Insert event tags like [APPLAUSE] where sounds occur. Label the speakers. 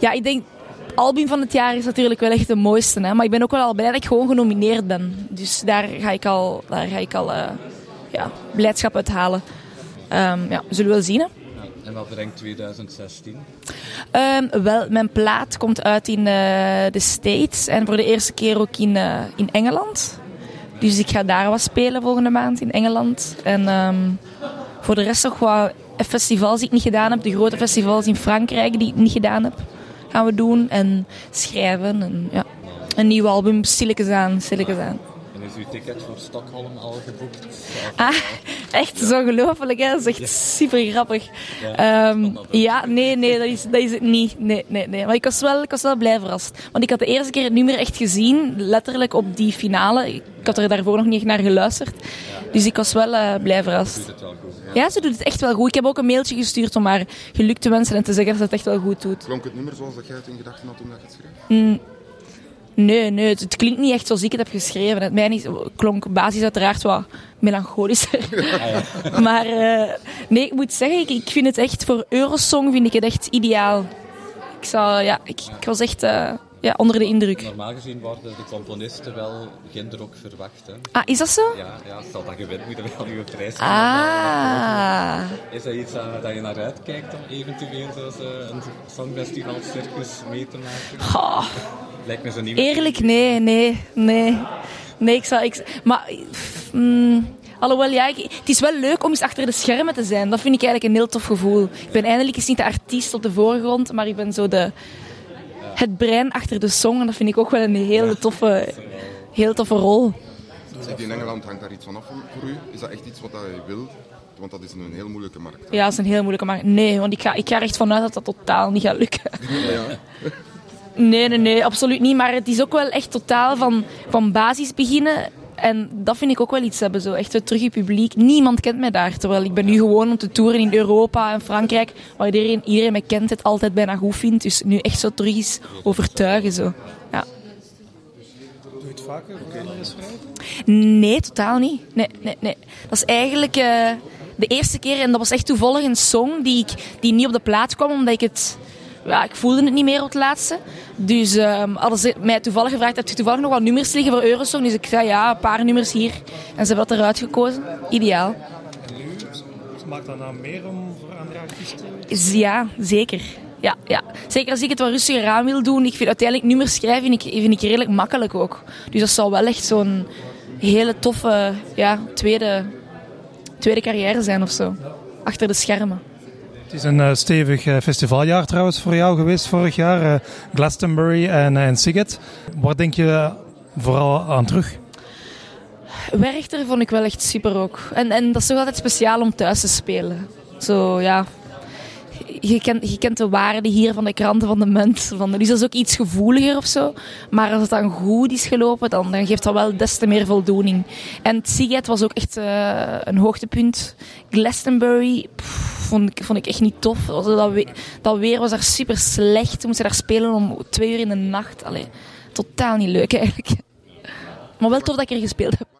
Speaker 1: Ja, ik denk album van het jaar is natuurlijk wel echt de mooiste. Hè? Maar ik ben ook wel al blij dat ik gewoon genomineerd ben. Dus daar ga ik al, daar ga ik al uh, ja, blijdschap uit halen. Um, ja, we zullen wel zien. Hè?
Speaker 2: En wat brengt 2016?
Speaker 1: Um, wel, mijn plaat komt uit in uh, de States en voor de eerste keer ook in, uh, in Engeland. Dus ik ga daar wat spelen volgende maand in Engeland. En um, voor de rest nog wat festivals die ik niet gedaan heb. De grote festivals in Frankrijk die ik niet gedaan heb. Gaan we doen. En schrijven. En ja, een nieuw album, stilletjes aan, stilletjes aan.
Speaker 2: Is uw ticket voor Stockholm al geboekt?
Speaker 1: Ah, echt zo ongelooflijk, hè? Dat is echt super grappig. Ja, um, ja, nee, nee, dat is, dat is het niet. Nee, nee, nee. Maar ik was, wel, ik was wel blij verrast. Want ik had de eerste keer het nummer echt gezien, letterlijk op die finale. Ik had er daarvoor nog niet echt naar geluisterd. Ja. Dus ik was wel uh, blij verrast.
Speaker 2: Doet het wel goed,
Speaker 1: ja. ja. ze doet het echt wel goed. Ik heb ook een mailtje gestuurd om haar geluk te wensen en te zeggen dat ze het echt wel goed doet.
Speaker 3: Klonk het nummer zoals dat jij het in gedachten had toen dat je het schreef?
Speaker 1: Mm. Nee, nee, het, het, klinkt niet echt zoals ik het heb geschreven. Het mij niet, klonk basis uiteraard wat melancholischer. [LAUGHS] Ja, [LAUGHS] maar uh, nee, ik moet zeggen, ik, ik, vind het echt voor Eurosong vind ik het echt ideaal. Ik, zou, ja, ik, ik was echt uh, ja, onder de indruk.
Speaker 2: Normaal gezien worden de componisten wel genderok verwacht. Hè?
Speaker 1: Ah, is dat zo?
Speaker 2: Ja, ja stel dat je wint, moet je wel je prijs
Speaker 1: Ah.
Speaker 2: Is dat iets uh, dat je naar uitkijkt om eventueel zoals, een songfestival circus mee te maken?
Speaker 1: Oh.
Speaker 2: Lijkt me zo niet.
Speaker 1: Eerlijk, nee, nee, nee. Nee, ik zou... Ik, maar... Mm, alhoewel, ja, ik, het is wel leuk om eens achter de schermen te zijn. Dat vind ik eigenlijk een heel tof gevoel. Ik ben eindelijk eens niet de artiest op de voorgrond, maar ik ben zo de, het brein achter de song. En dat vind ik ook wel een hele toffe, heel toffe rol.
Speaker 3: In Engeland hangt daar iets van af voor u? Is dat echt iets wat je wilt? Want dat is een heel moeilijke markt.
Speaker 1: Ja, dat is een heel moeilijke markt. Nee, want ik ga, ik ga er echt vanuit dat dat totaal niet gaat lukken. [LAUGHS]
Speaker 3: Ja.
Speaker 1: Nee, nee, nee, absoluut niet. Maar het is ook wel echt totaal van, van basis beginnen. En dat vind ik ook wel iets hebben, zo echt zo terug in publiek. Niemand kent mij daar, terwijl ik ben nu gewoon om te toeren in Europa en Frankrijk, waar iedereen, iedereen mij kent, het altijd bijna goed vindt. Dus nu echt zo terug is overtuigen, zo. Ja.
Speaker 4: Doe je het vaker, voor?
Speaker 1: Nee, totaal niet. Nee, nee, nee. Dat is eigenlijk uh, de eerste keer, en dat was echt toevallig een song die, ik, die niet op de plaat kwam, omdat ik het ja, ik voelde het niet meer op het laatste. Dus um, hadden ze mij toevallig gevraagd, heb je toevallig nog wat nummers liggen voor Eurosong? Dus ik zei ja, een paar nummers hier. En ze hebben dat eruit gekozen. Ideaal.
Speaker 4: En nu, maakt dat nou meer om voor andere artiesten?
Speaker 1: Ja, zeker. Ja, ja. Zeker als ik het wat rustiger aan wil doen. Ik vind uiteindelijk nummers schrijven vind ik, vind ik redelijk makkelijk ook. Dus dat zal wel echt zo'n hele toffe ja, tweede, tweede carrière zijn of zo. Achter de schermen.
Speaker 4: Het is een uh, stevig uh, festivaljaar trouwens voor jou geweest vorig jaar. Uh, Glastonbury en, en Siget. Waar denk je vooral aan terug?
Speaker 1: Werchter vond ik wel echt super ook. En, en dat is toch altijd speciaal om thuis te spelen. Zo ja. Je kent, je kent de waarde hier van de kranten van de munt. Van dus dat is ook iets gevoeliger of zo. Maar als het dan goed is gelopen, dan, dan geeft dat wel des te meer voldoening. En Siget was ook echt een hoogtepunt. Glastonbury. Vond ik, vond ik echt niet tof. Dat, weer, dat weer was daar super slecht. We moesten daar spelen om twee uur in de nacht. Allee, totaal niet leuk eigenlijk. Maar wel tof dat ik er gespeeld heb.